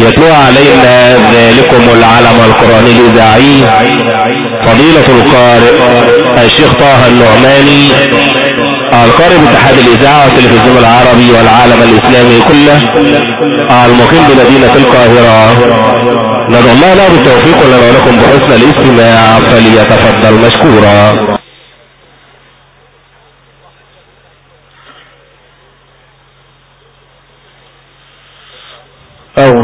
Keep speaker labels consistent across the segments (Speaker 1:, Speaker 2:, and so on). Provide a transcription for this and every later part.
Speaker 1: يتلو علينا ذلكم العلم القرآني الإذاعي فضيلة القارئ الشيخ طه النعماني القارئ باتحاد الإذاعة والتلفزيون العربي والعالم الإسلامي كله المقيم بمدينة القاهرة. ندعو الله له بالتوفيق لنا ولكم بحسن الاستماع فليتفضل مشكورا.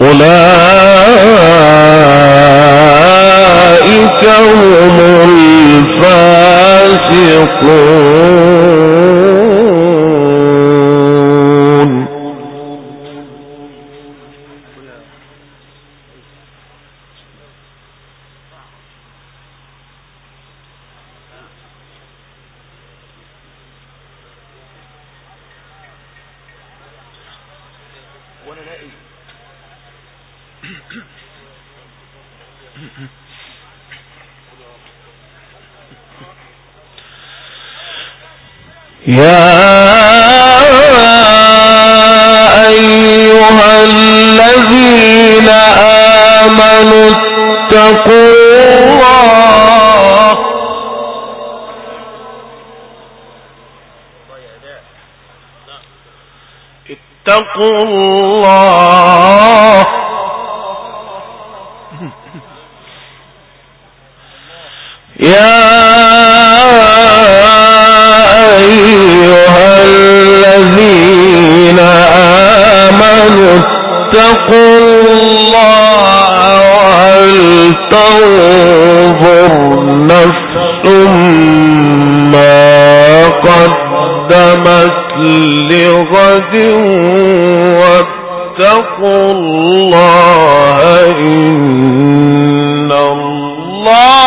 Speaker 2: أولئك قدمت لغد واتقوا الله إن الله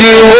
Speaker 2: الجنة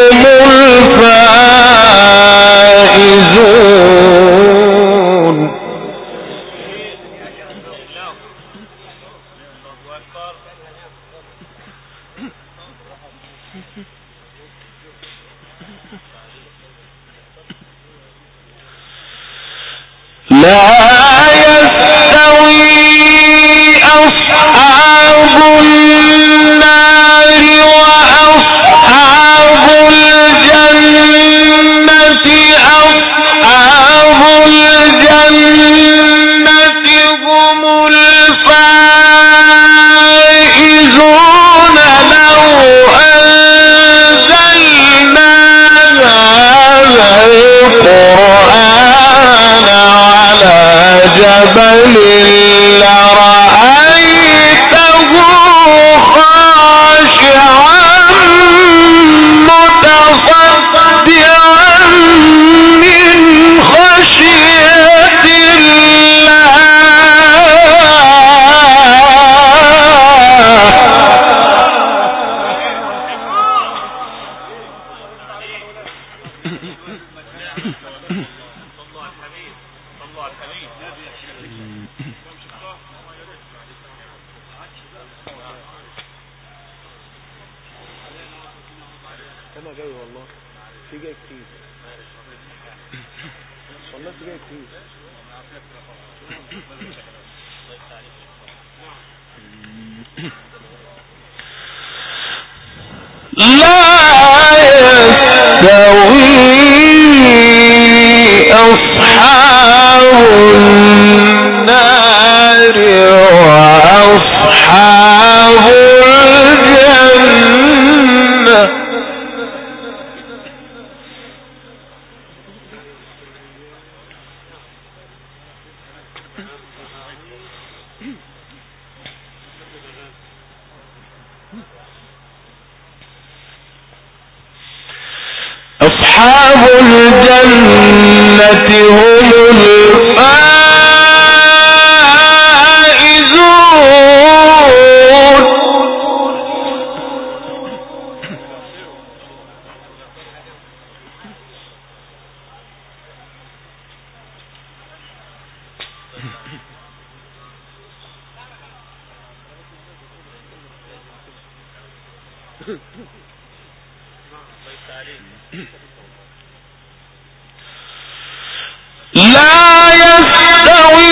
Speaker 2: يستوي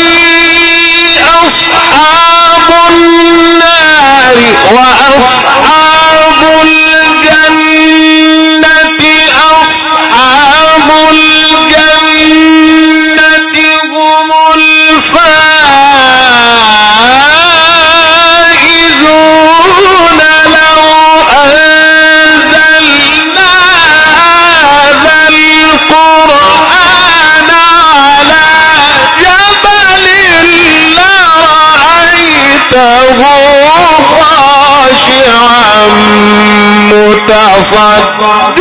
Speaker 2: أصحاب النار. بابا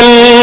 Speaker 2: one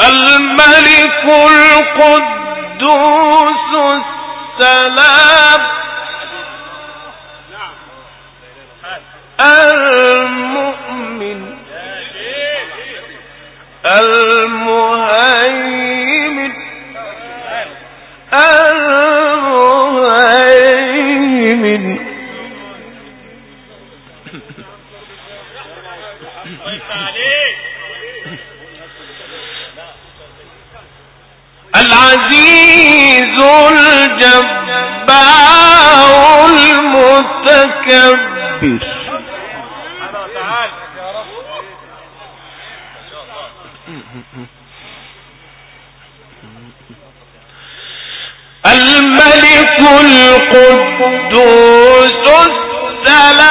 Speaker 2: الملك القدوس السلام. المؤمن. المهيمن الملك القدوس السلام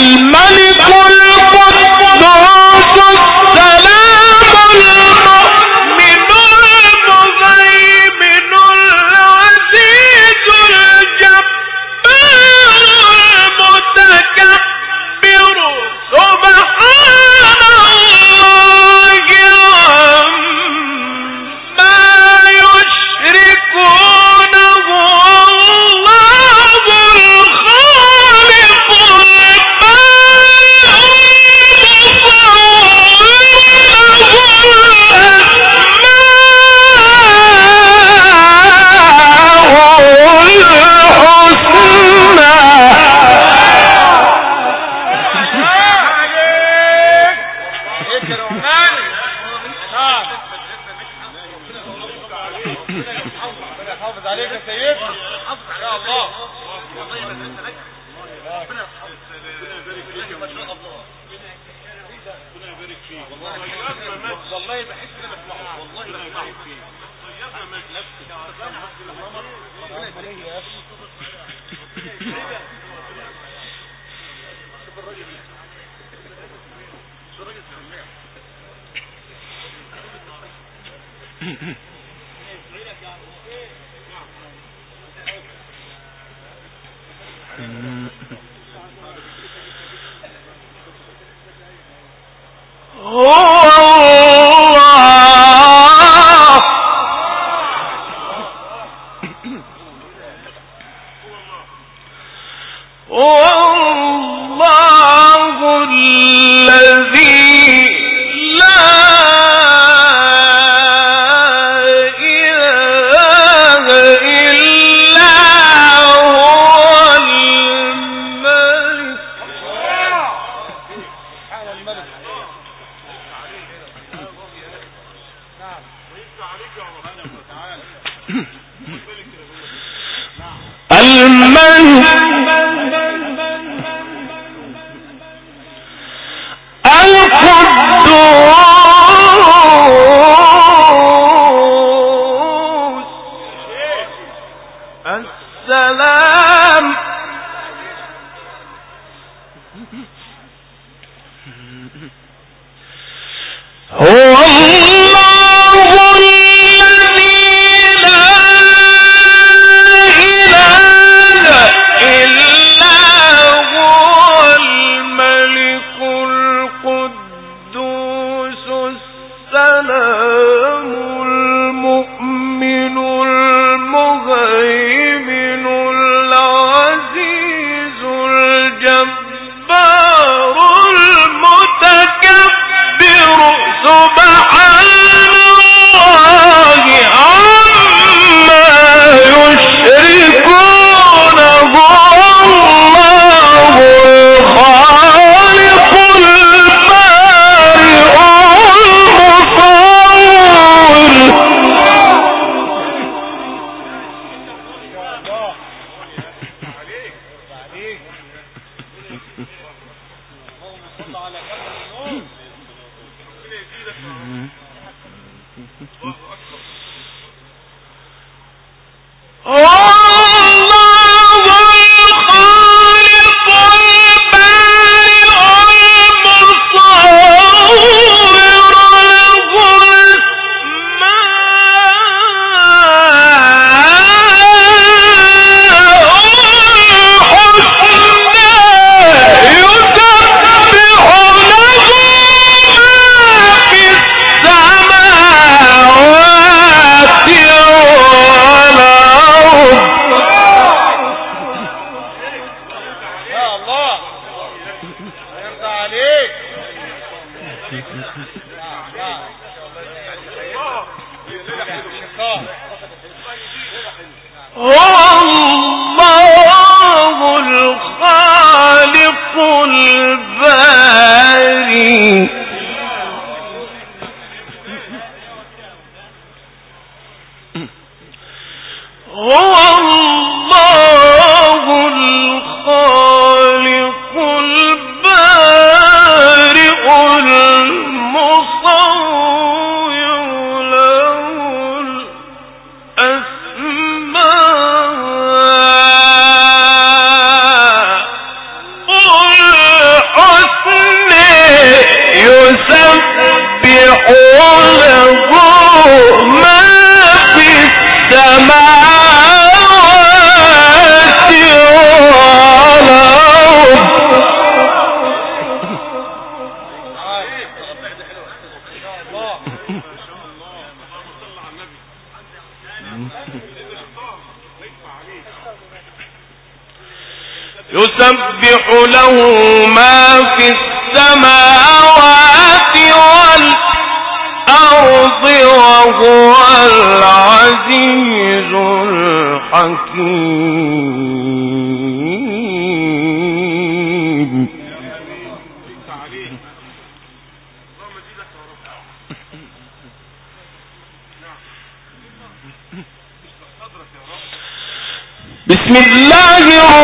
Speaker 2: السلام Oh! بسم الله الرحمن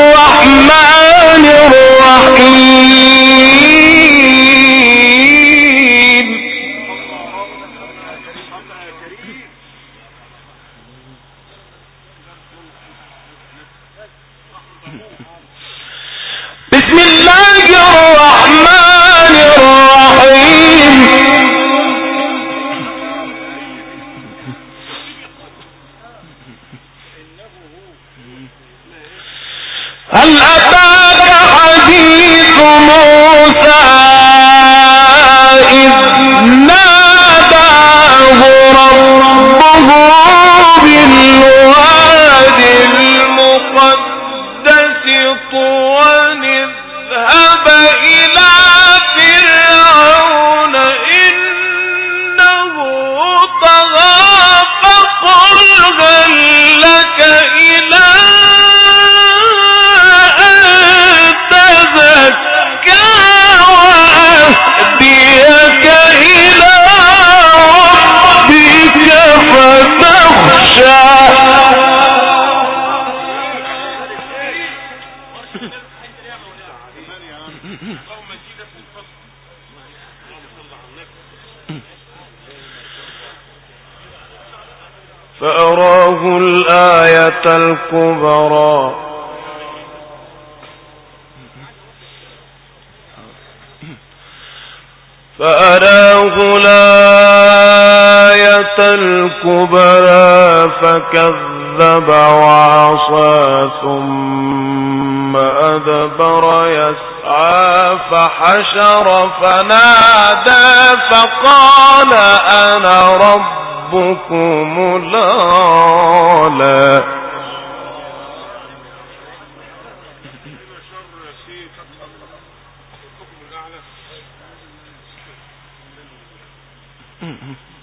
Speaker 2: هل أتى كذب وعصى ثم أدبر يسعى فحشر فنادى فقال أنا ربكم الأعلى Mm-hmm.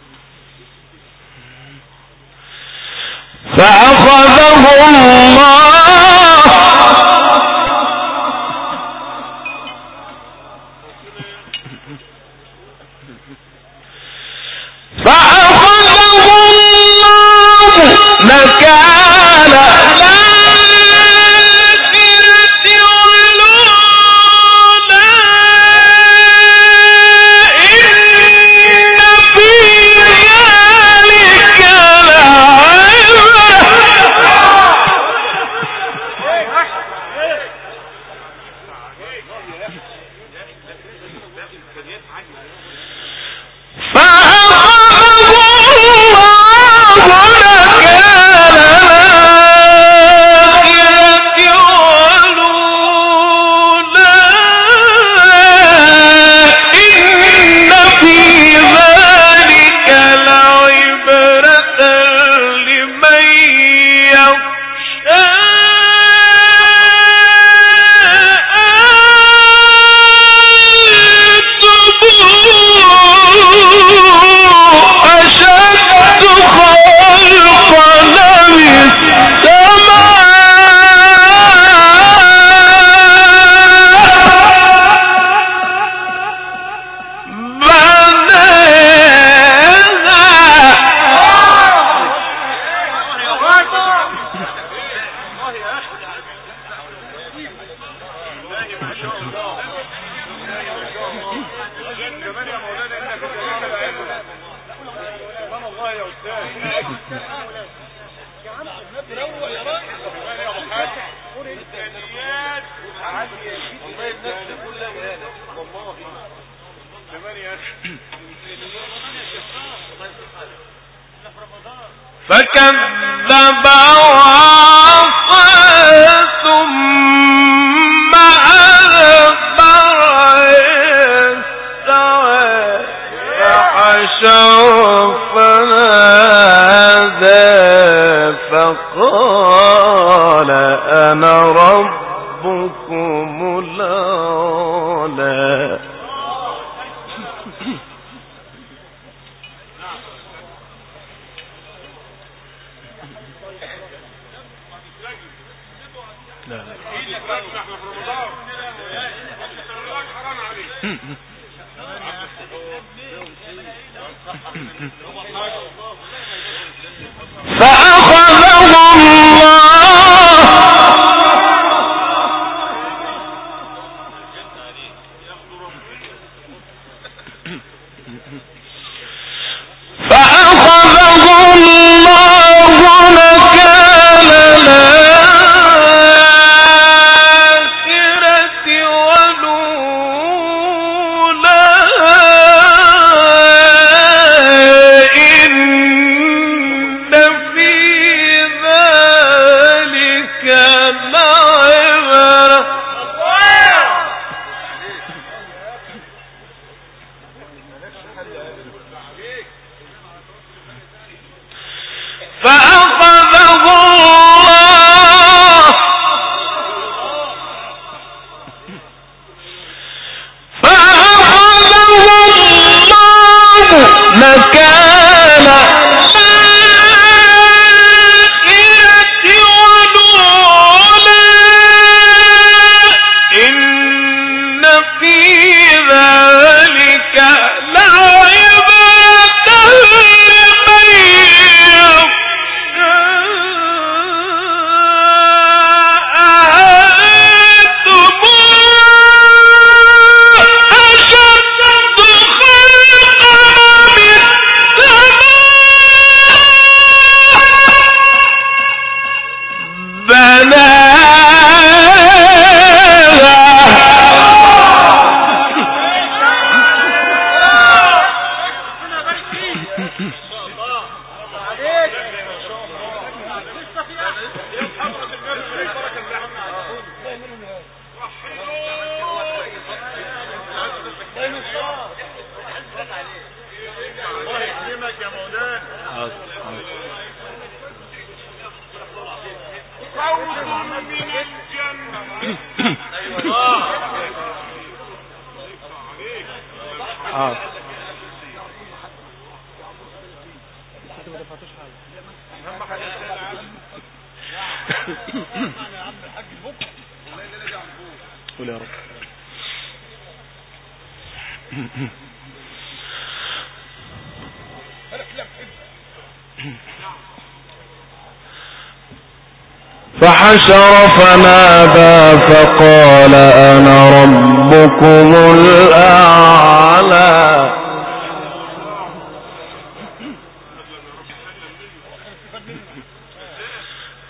Speaker 2: فحشر فنادى فقال أنا ربكم الأعلى.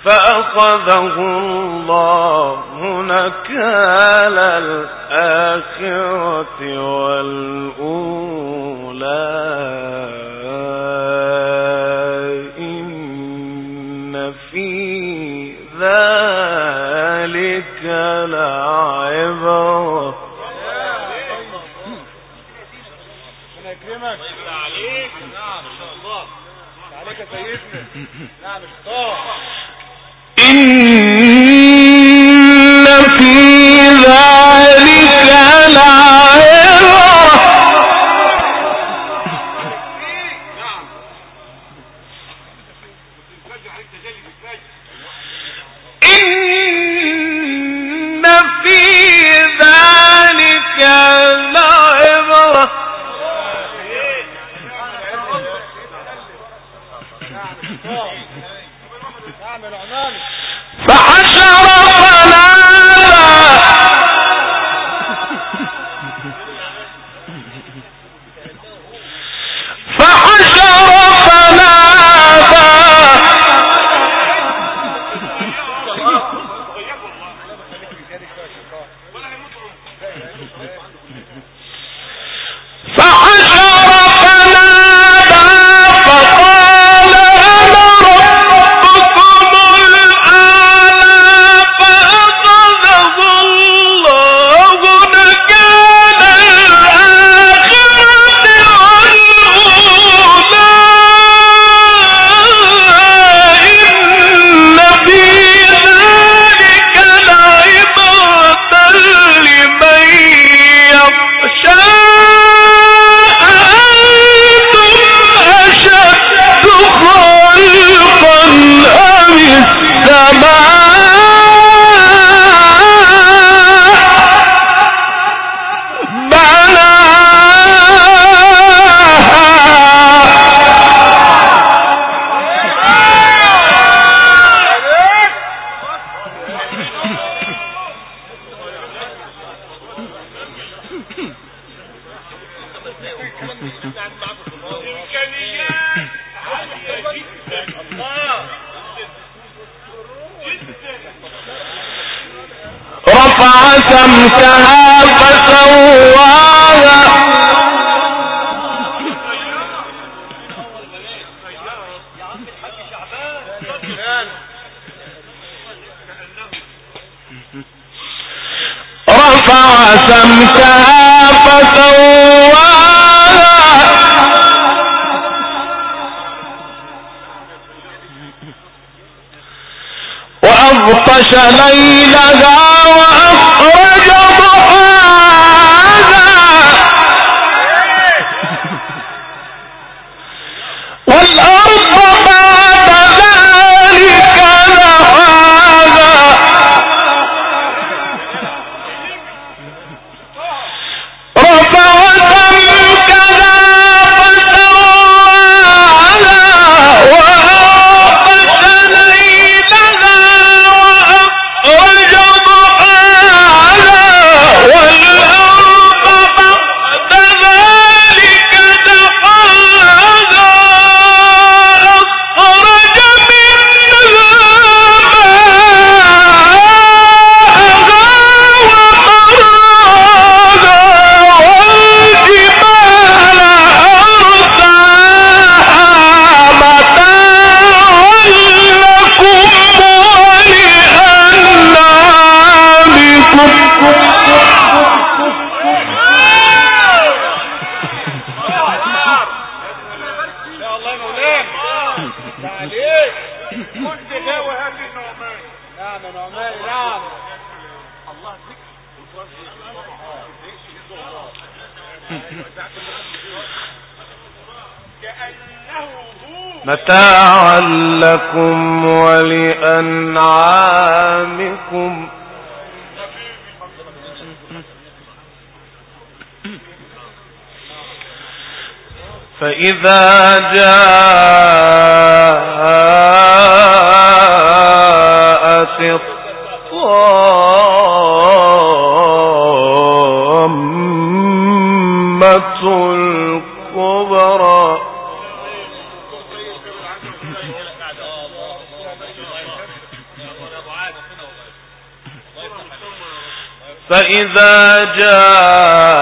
Speaker 2: فأخذه إن رفع سمتها فسواها رفع
Speaker 3: سمتها چلائی لگا
Speaker 2: متاعا لكم ولأنعامكم فإذا جاءت فإذا جاءت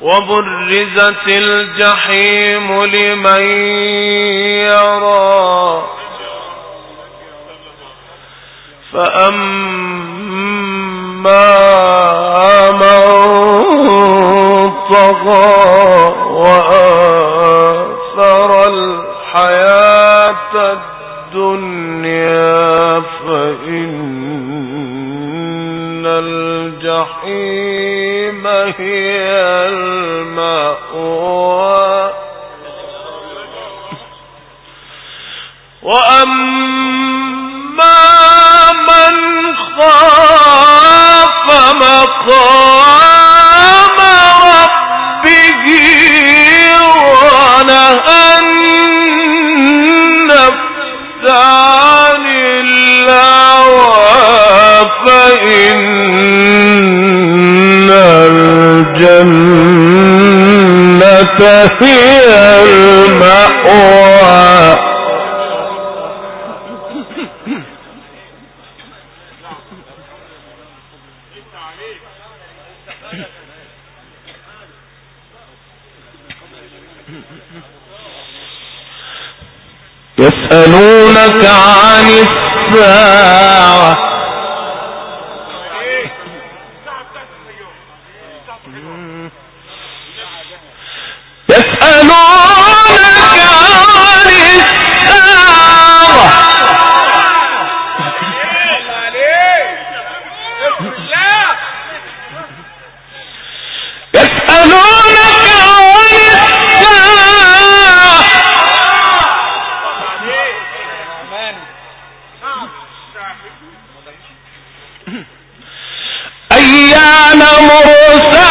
Speaker 2: وبرزت الجحيم لمن يرى. فأما من طغى وآثر الحياة الدنيا فإن الجحيم هي المأوى. وأما من خاف مقام الجنة هي المأوى. يسألونك عن الساعة.
Speaker 3: amorosa.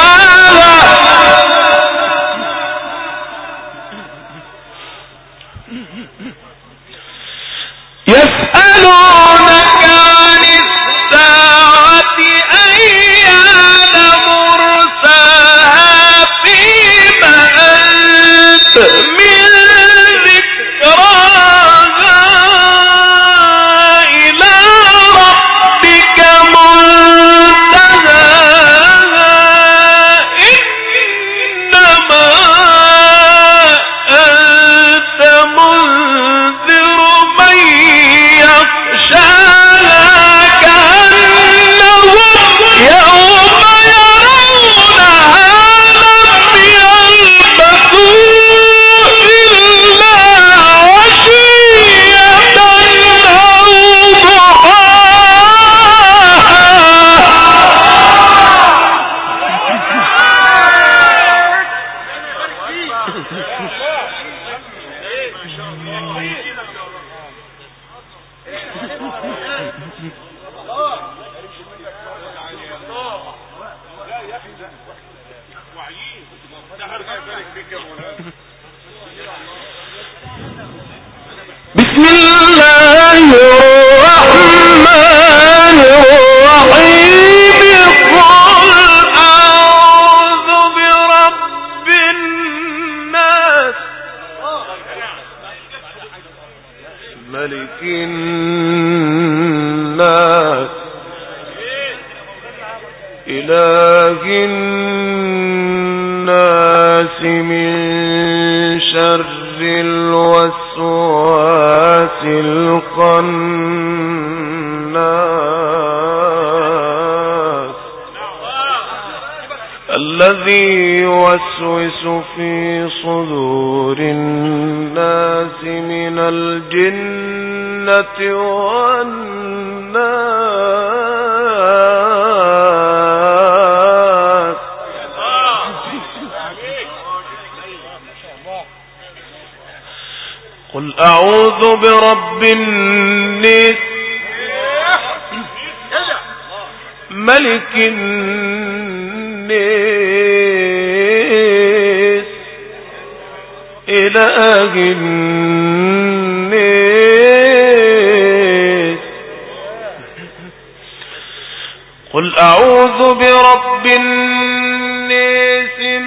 Speaker 2: برب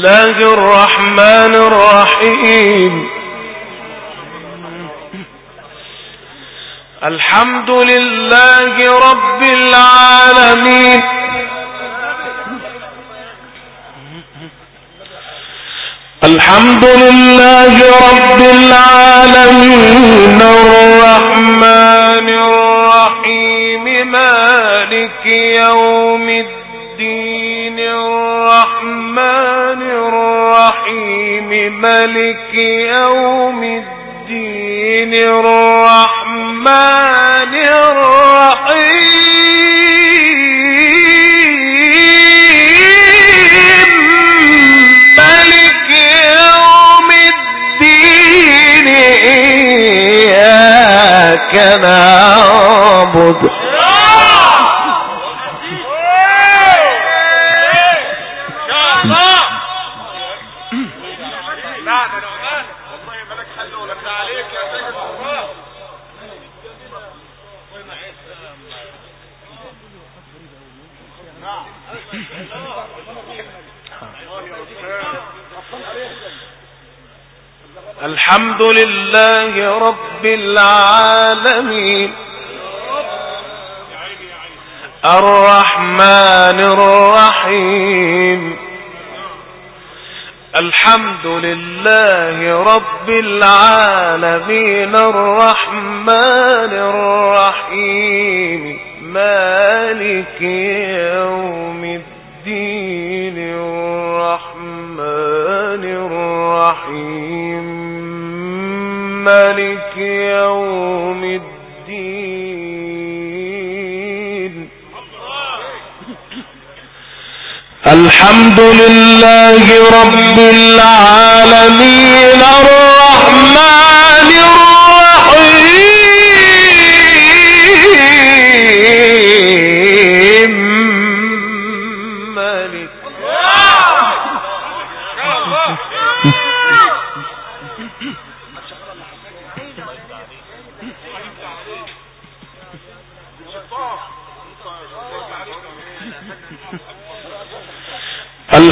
Speaker 2: الله الرحمن الرحيم. الحمد لله رب العالمين.
Speaker 1: الحمد لله رب العالمين.
Speaker 2: الرحمن الرحيم. مالك يوم الدين. الدين الرحمن الحمد لله رب العالمين. الرحمن الرحيم. الحمد لله رب العالمين. الرحمن الرحيم. مالك يوم الدين. الرحمن الرحيم. مالك يوم الدين. الحمد لله رب العالمين الرحمن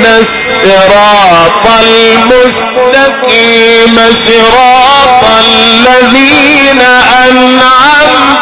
Speaker 2: اهدنا الصراط المستقيم صراط الذين أنعمت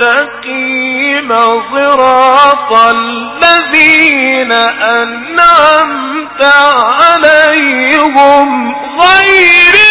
Speaker 2: المستقيم صراط الذين أنعمت عليهم غير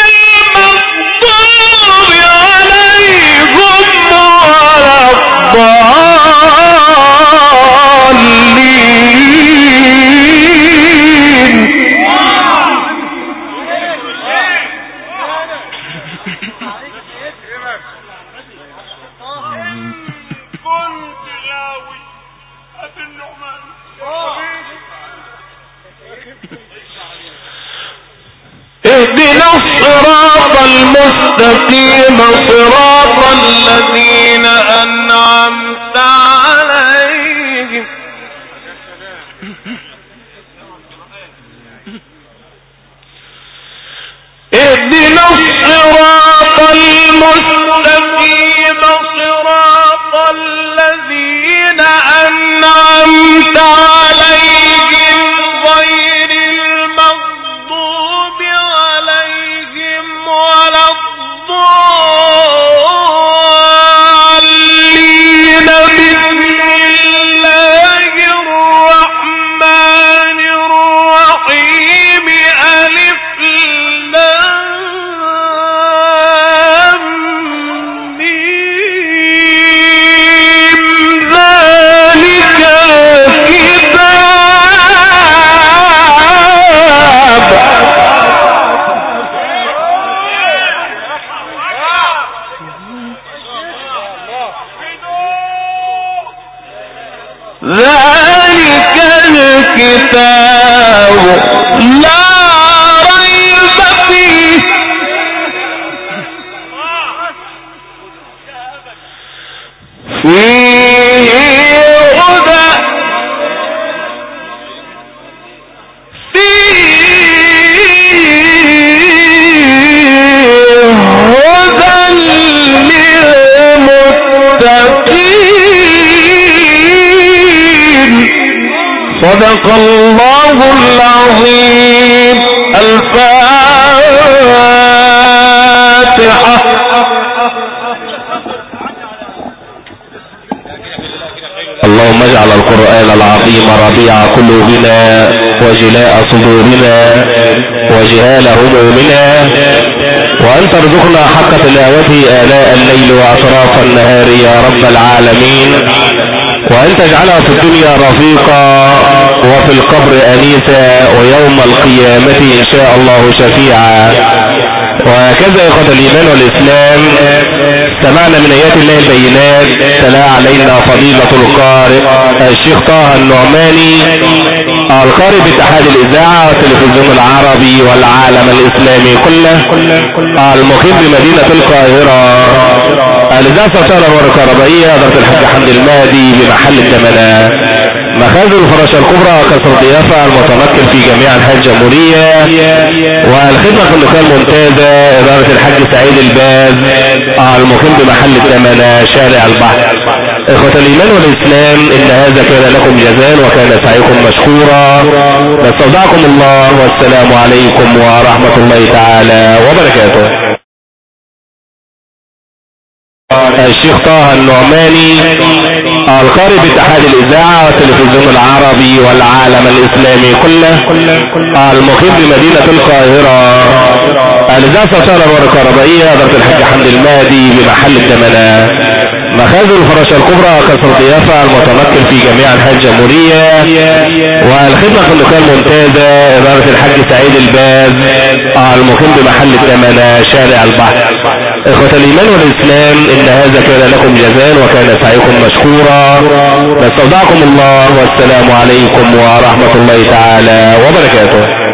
Speaker 1: المستقيم صراط الذين وجهال همومنا وأن ترزقنا حق تلاوته آلاء الليل وأطراف النهار يا رب العالمين. وأن تجعلها في الدنيا رفيقا. وفي القبر أنيسا ويوم القيامة إن شاء الله شفيعا. وهكذا إخوة الإيمان والإسلام سمعنا من آيات الله البينات تلا علينا فضيلة القارئ الشيخ طه النعماني القارئ باتحاد الإذاعة والتلفزيون العربي والعالم الإسلامي كله المقيم بمدينة القاهرة. الإذاعة الصوتية والكهربائية إدارة الحاج حمد المهدي بمحل الدمنة مخازن الفراشة الكبرى كسر ضيافة المتمكن في جميع أنحاء الجمهورية. والخدمة النقاء الممتازة إدارة الحاج سعيد الباز المقيم بمحل الدمنة شارع البحر. إخوة الإيمان والإسلام إن هذا كان لكم جزاء وكان سعيكم مشكورا. نستودعكم الله والسلام عليكم ورحمة الله تعالى وبركاته. الشيخ طه النعماني القارئ باتحاد الإذاعة والتلفزيون العربي والعالم الإسلامي كله المقيم بمدينة القاهرة. الإذاعة الصوتية والكهربائية إدارة الحاج حمد المهدي بمحل الدمنة. مخازن الفراشة الكبرى كسر ضيافة المتمكن في جميع أنحاء الجمهورية. والخدمة النقاء الممتازة إدارة الحاج سعيد الباز المقيم بمحل الدمنة شارع البحر. إخوة الإيمان والإسلام إن هذا كان لكم جزاء وكان سعيكم مشكورا. نستودعكم الله والسلام عليكم ورحمة الله تعالى وبركاته.